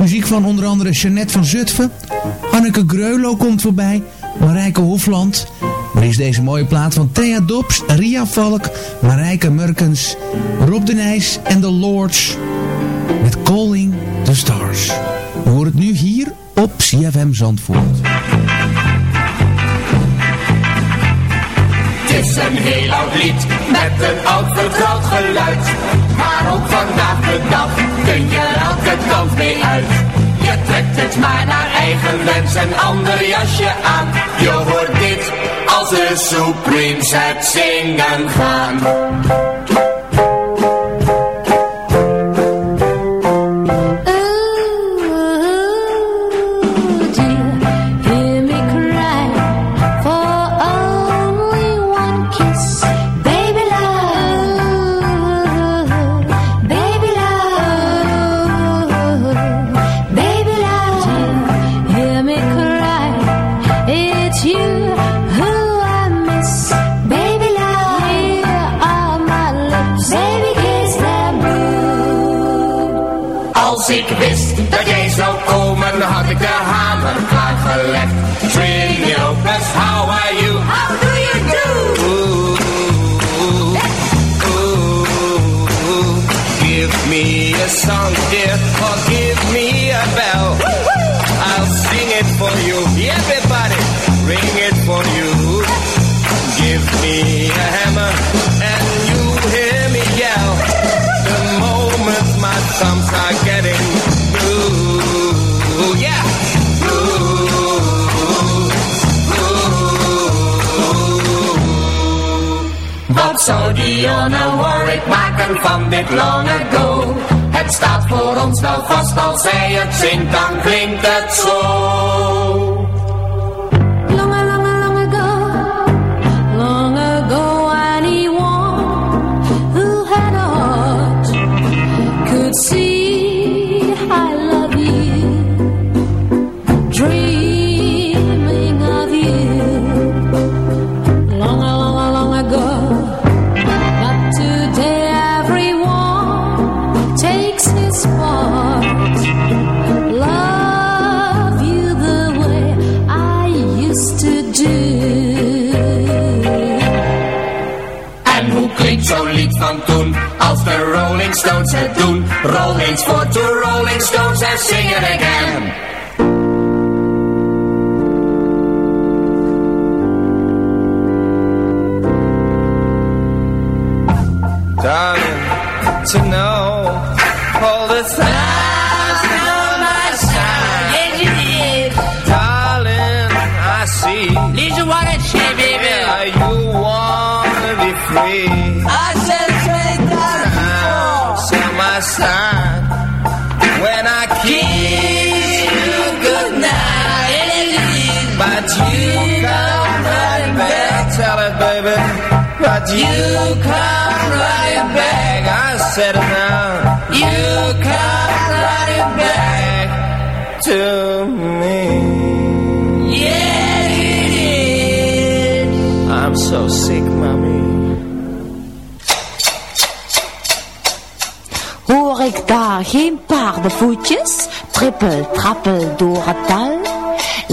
muziek van onder andere Jeannette van Zutphen. Anneke Greulow komt voorbij. Marijke Hofland. Maar is deze mooie plaat van Thea Dobbs, Ria Valk, Marijke Murkens, Rob de Nijs en The Lords. Met Calling the Stars. We horen het nu hier op CFM Zandvoort. Het is een heel oud lied met een oud vertrouwd geluid. Maar vandaag de dag kun je elke kant mee uit. Je trekt het maar naar eigen wens en ander jasje aan. Je hoort dit als de Supremes het zingen gaan. Zou Dionne Warwick maken van dit long ago? Het staat voor ons wel vast, als zij het zingt, dan klinkt het zo. Het doen. Rolling for the Rolling Stones and sing it again. Darling, to But you come running back, tell it, baby. But you come running back. I said it now. You come running back to me. Yeah, it is. I'm so sick, mommy. Hoor ik daar geen paardenvoetjes, trippel, trappel door het dal?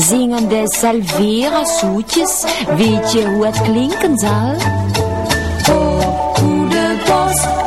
Zingende salvera zoetjes, weet je hoe het klinken zal? Oh, hoe de bos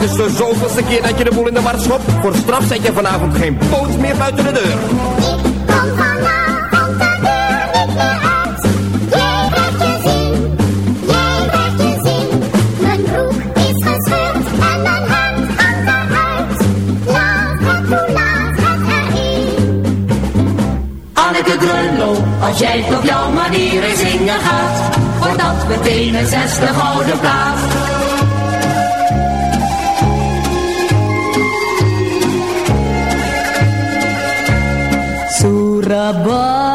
Het is de zoveelste keer dat je de boel in de war schopt. Voor straf zet je vanavond geen poot meer buiten de deur. Ik kom vanavond de deur ik meer uit. Jij werd je zien, jij werd je. Mijn broek is gescheurd en mijn hand hangt eruit. Laat het toe, laat het erin. Anneke Grunlo, als jij op jouw manier in zingen gaat. Wordt dat meteen een zesde gouden plaat. trabalho.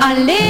Alleen.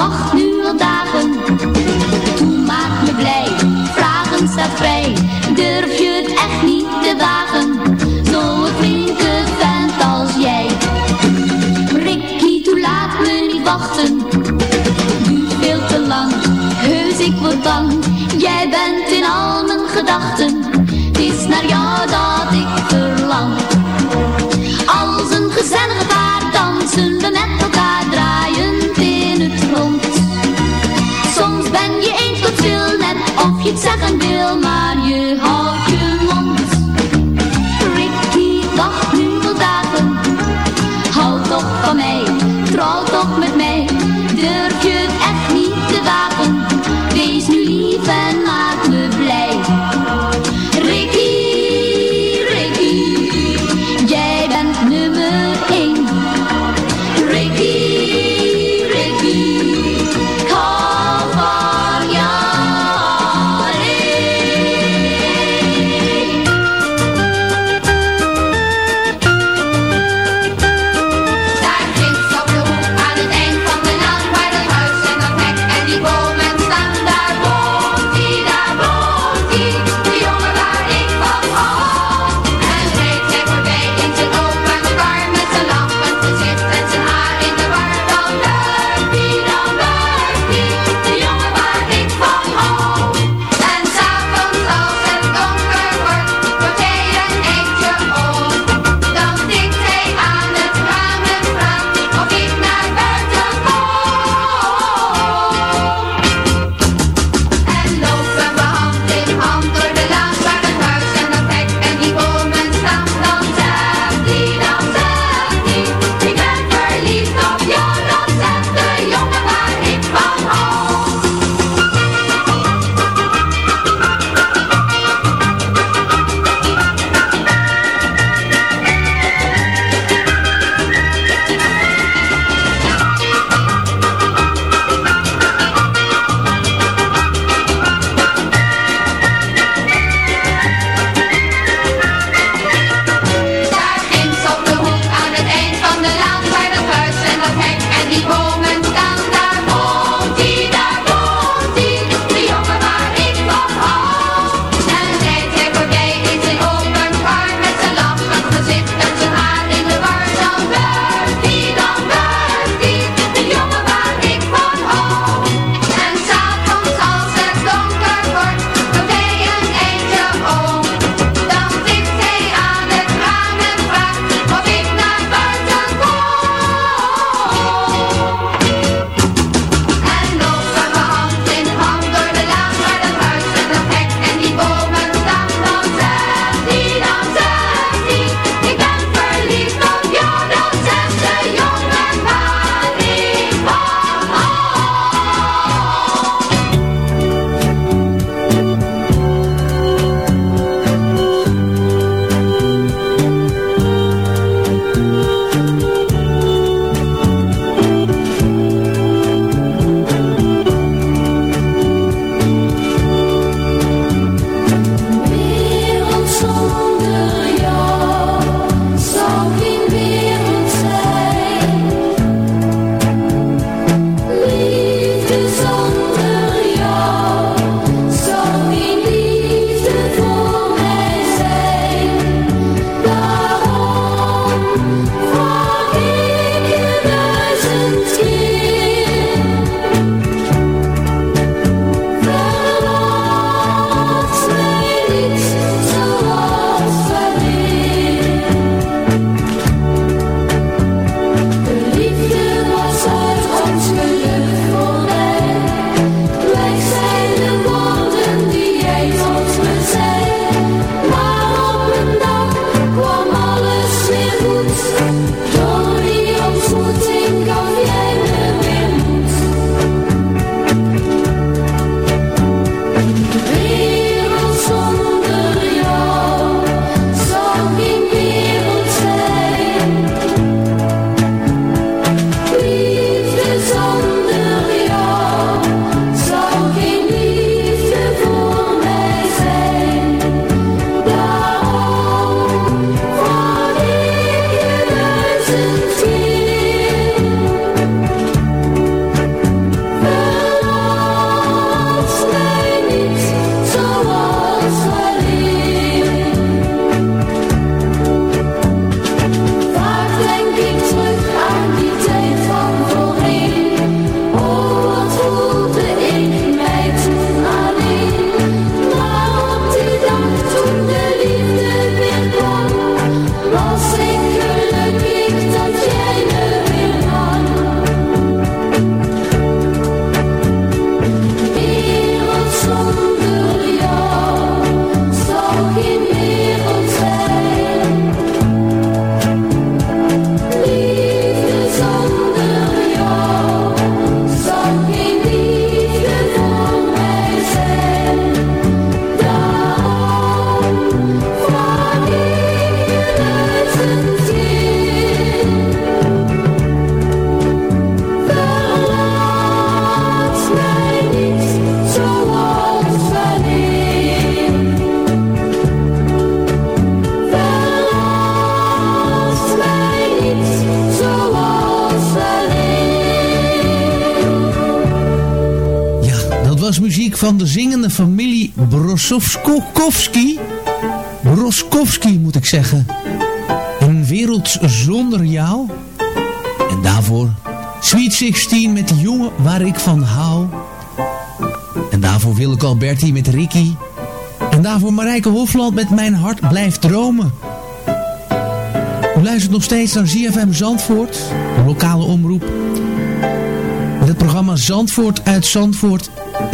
Wacht nu al dagen. Toe maak me blij, vragen staat vrij. Durf je het echt niet te wagen? Zo'n flinke vent als jij. Ricky, toe laat me niet wachten. Duurt veel te lang, heus ik word bang. Jij bent in al mijn gedachten. Het is naar jou dat sagen een. Van de zingende familie Brosowski. Broskowski moet ik zeggen. Een wereld zonder jou. En daarvoor Sweet 16 met de jongen waar ik van hou. En daarvoor Willeke Alberti met Ricky. En daarvoor Marijke Hofland met Mijn hart blijft dromen. U luistert nog steeds naar ZFM Zandvoort, de lokale omroep. Met het programma Zandvoort uit Zandvoort.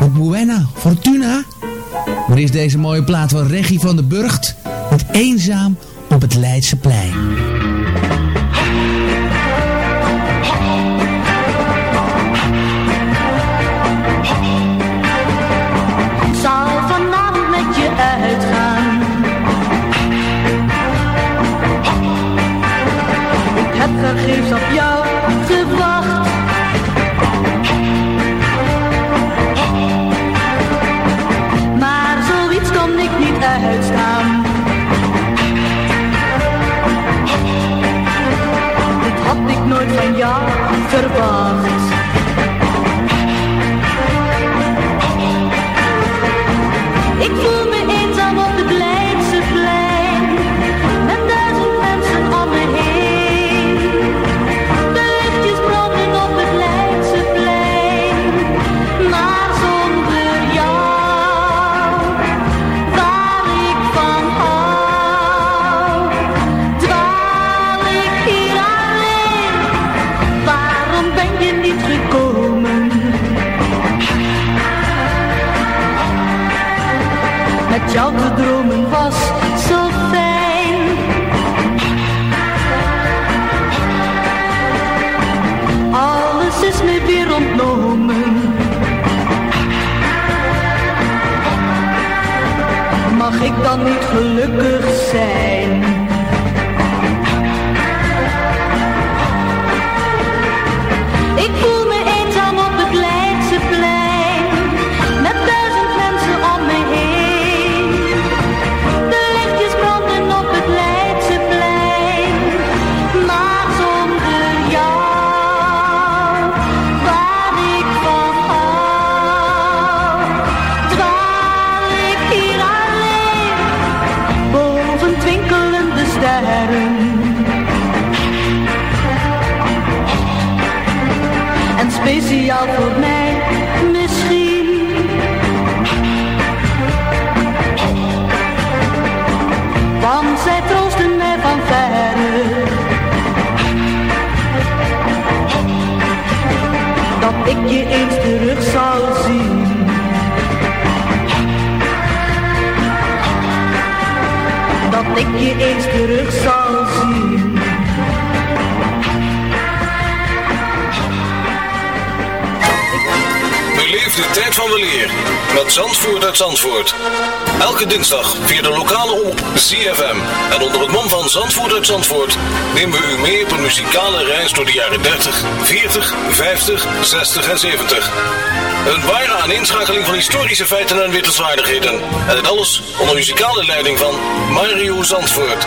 Met Buena Fortuna. Maar is deze mooie plaat van Reggie van der Burgt. Met Eenzaam op het Leidseplein. En speciaal voor mij misschien. Want zij troosten mij van verre. Dat ik je eens terug zal zien. Dat ik je eens terug zal de tijd van weleer met Zandvoort uit Zandvoort. Elke dinsdag via de lokale omroep ZFM. En onder het mom van Zandvoort uit Zandvoort nemen we u mee op een muzikale reis door de jaren 30, 40, 50, 60 en 70. Een ware aaneenschakeling van historische feiten en wittelswaardigheden. En alles onder muzikale leiding van Mario Zandvoort.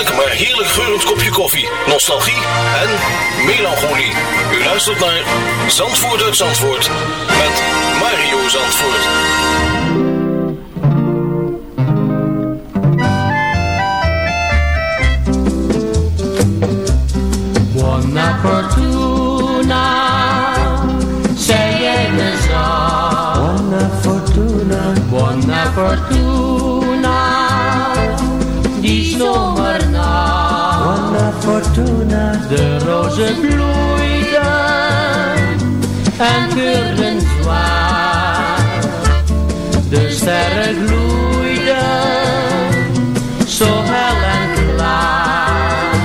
geurend kopje koffie, nostalgie en melancholie. U luistert naar Zandvoort uit Zandvoort met Mario Zandvoort. Fortuna, fortuna de rozen bloeiden en kleurden zwaar. De sterren gloeiden zo hel en klaar.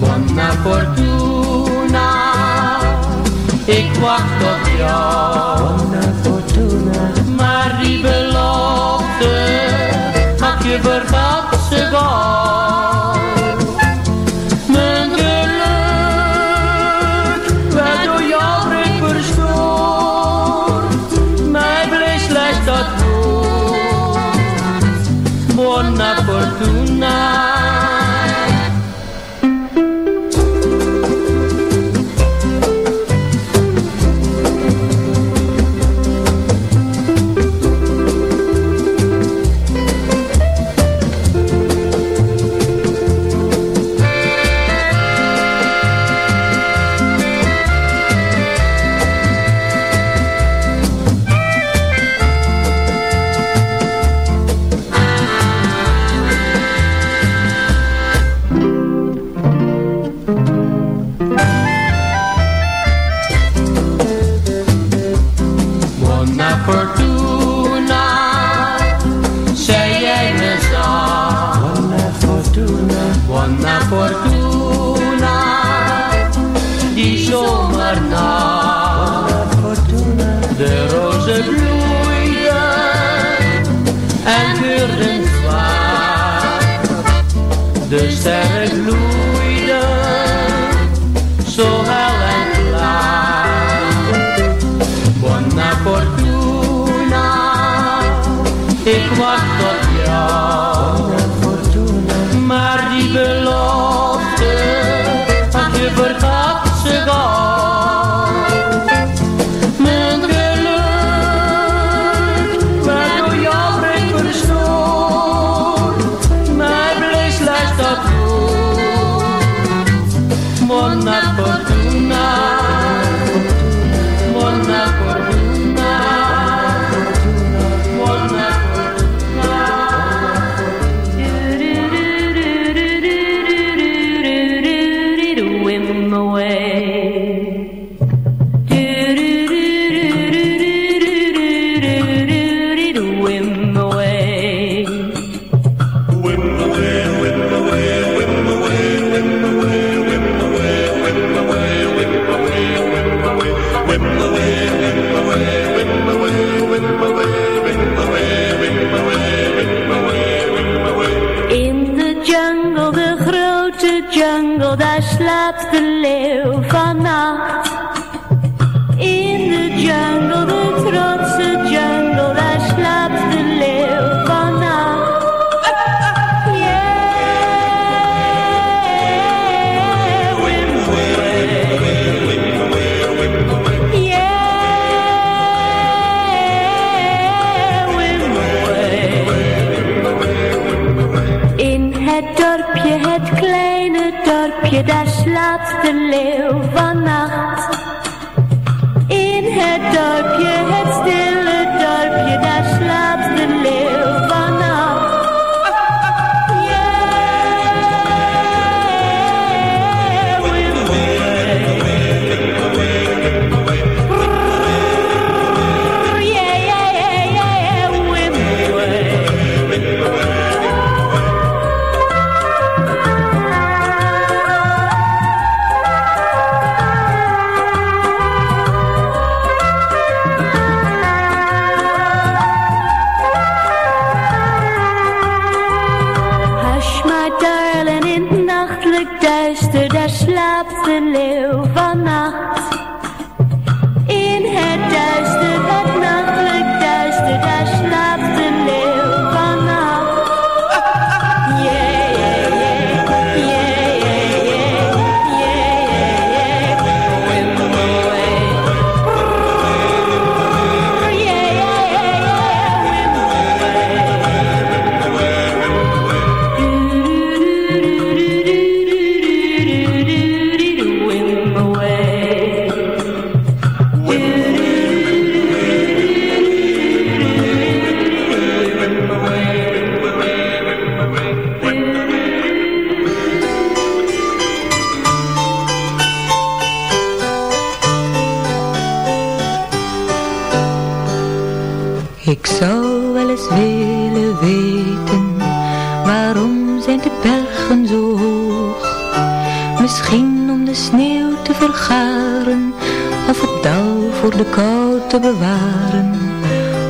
Wanna fortuna. De kou te bewaren.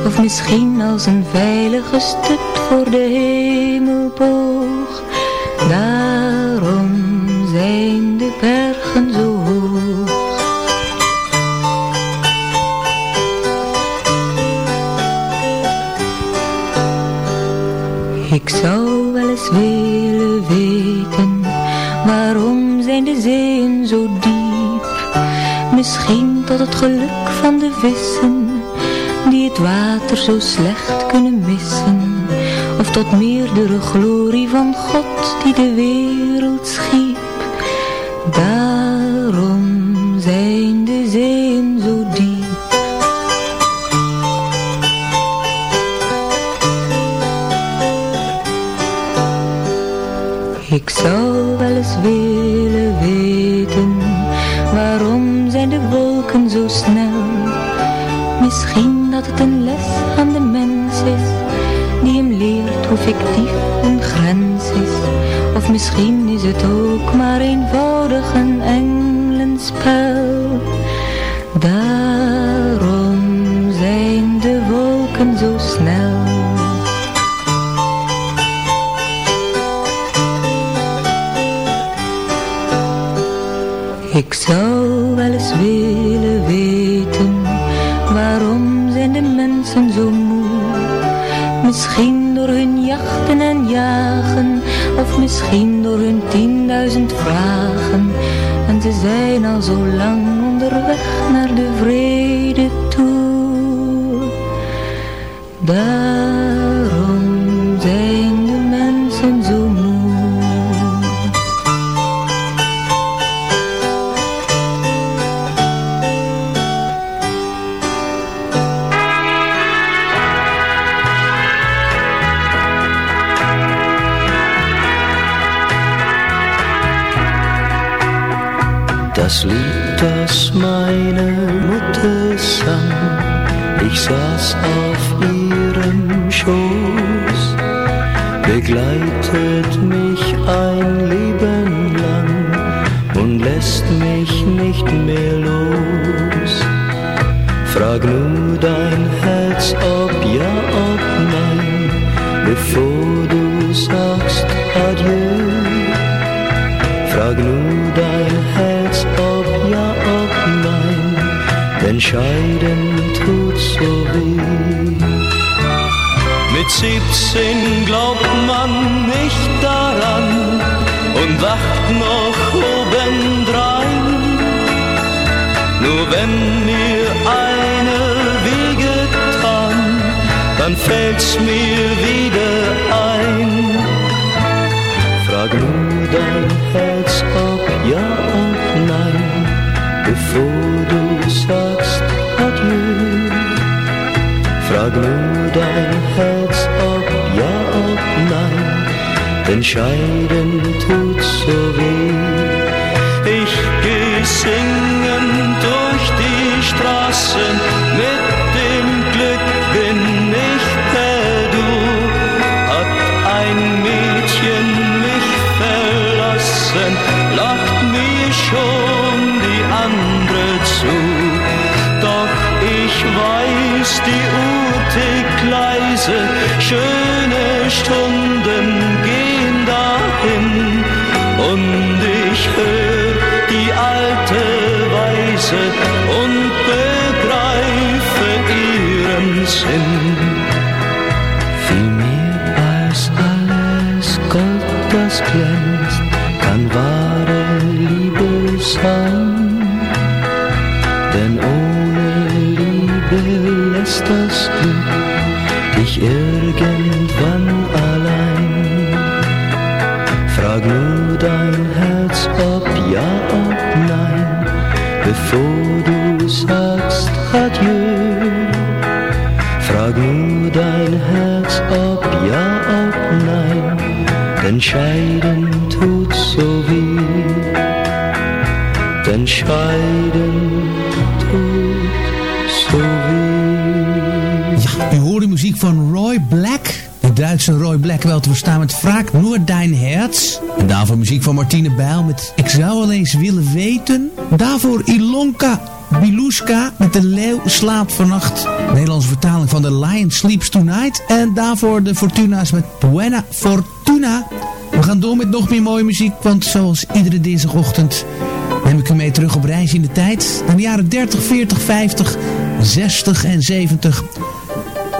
Of misschien als een veilige stut voor de hemelboog. Daarom zijn de bergen zo hoog. Ik zou wel eens willen weten, waarom zijn de diep? Misschien tot het geluk van de vissen, die het water zo slecht kunnen missen. Of tot meerdere glorie van God die de wereld schiep. Daarom zijn de zeeën zo diep. Ik zou fictief een grens is. Of misschien is het ook maar eenvoudig een engelenspel. Daarom zijn de wolken zo snel. Ik zou tienduizend vragen. En ze zijn al zo lang onderweg naar de vrede scheiden tut so weh. Ich geh singend durch die Straßen, mit dem Glück bin ich per Du. Hat ein Mädchen mich verlassen, lacht mir schon die andere zu. Doch ich weiß, die Uhr tickt leise, schöne Stunden scheiden tut so weh. Denn scheiden tut so weh. Ja, u hoort de muziek van Roy Black. De Duitse Roy Blackwell te verstaan met Vraag Noord Dein Herz. En daarvoor muziek van Martine Bijl met Ik zou al eens willen weten. Daarvoor Ilonka Biluska met De Leeuw slaapt vannacht. Nederlandse vertaling van The Lion Sleeps Tonight. En daarvoor de Fortuna's met Buena Fortuna. We gaan door met nog meer mooie muziek, want zoals iedere dinsdagochtend neem ik u mee terug op reis in de tijd. Naar de jaren 30, 40, 50, 60 en 70.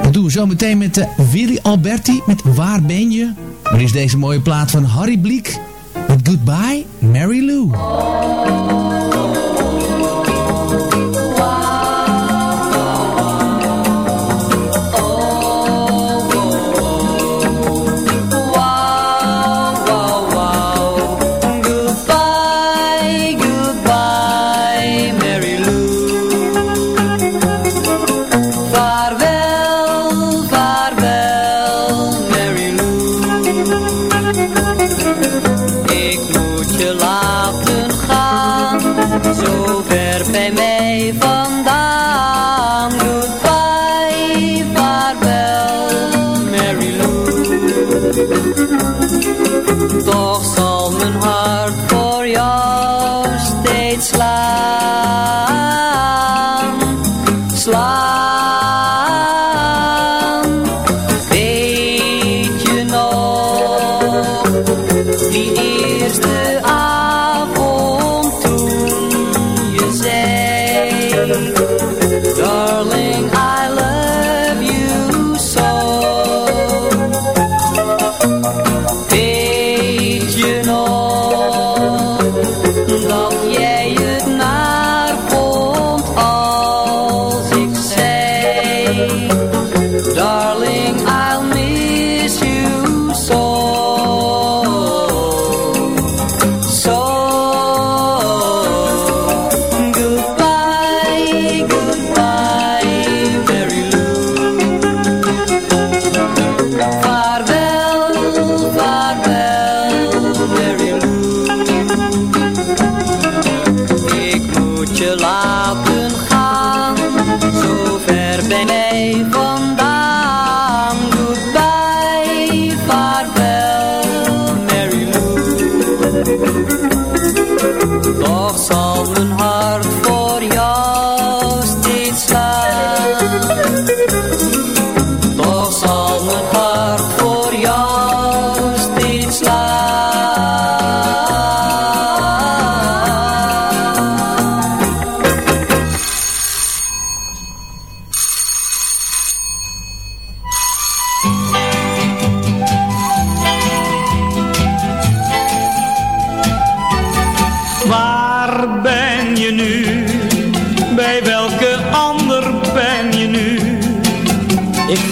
Dat doen we zo meteen met uh, Willy Alberti met Waar ben je? Er is deze mooie plaat van Harry Bliek met Goodbye Mary Lou.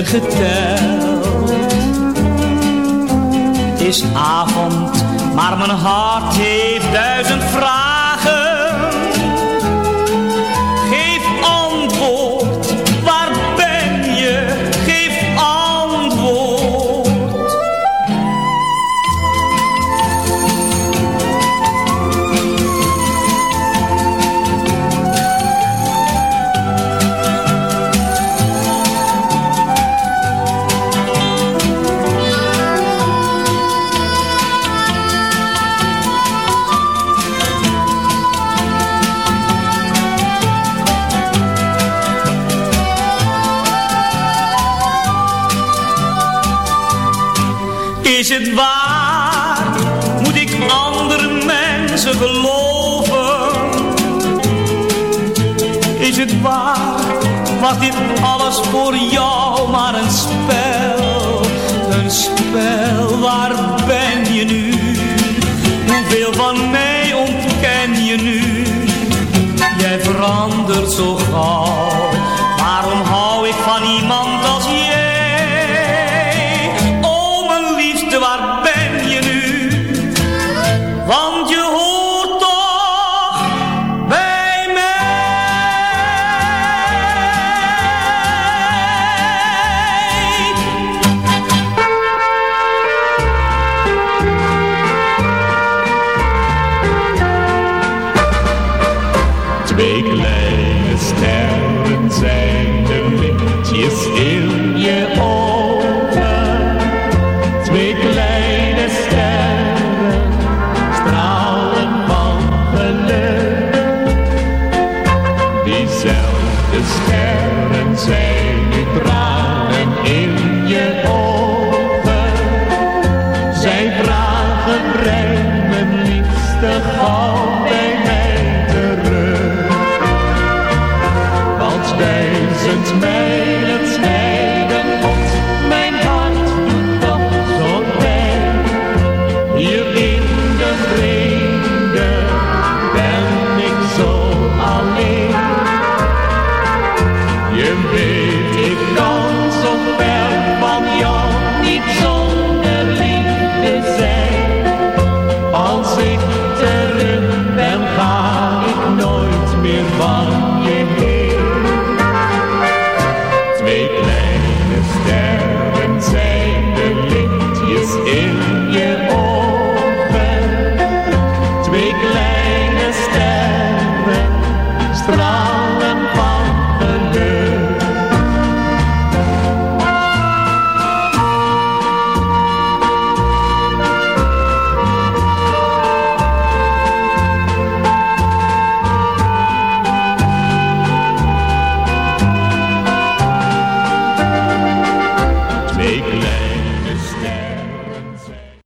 Meer geteld. Het is avond, maar mijn hart heeft duizend vragen.